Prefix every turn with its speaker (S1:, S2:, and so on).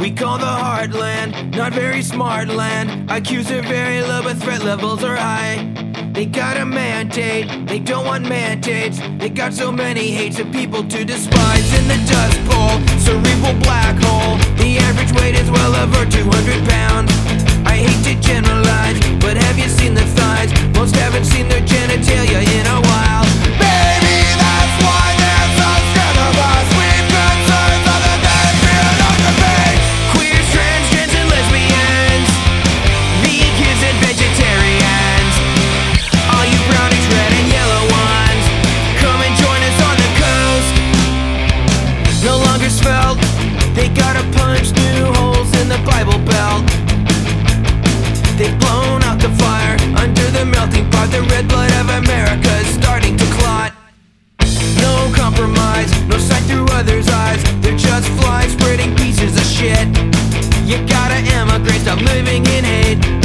S1: We call the heartland, not very smart land. IQs are very low, but threat levels are high. They got a mandate, they don't want mandates. They got so many hates of people to despise in the dust bowl, cerebral black hole. The average weight is well over 200 pounds. I hate to generalize, but have you seen the thighs? Most haven't seen their genitalia in a while. They gotta punch new holes in the Bible Belt. They've blown out the fire under the melting pot. The red blood of America is starting to clot. No compromise, no sight through others' eyes. They're just flies spreading pieces of shit. You gotta emigrate, stop living in hate.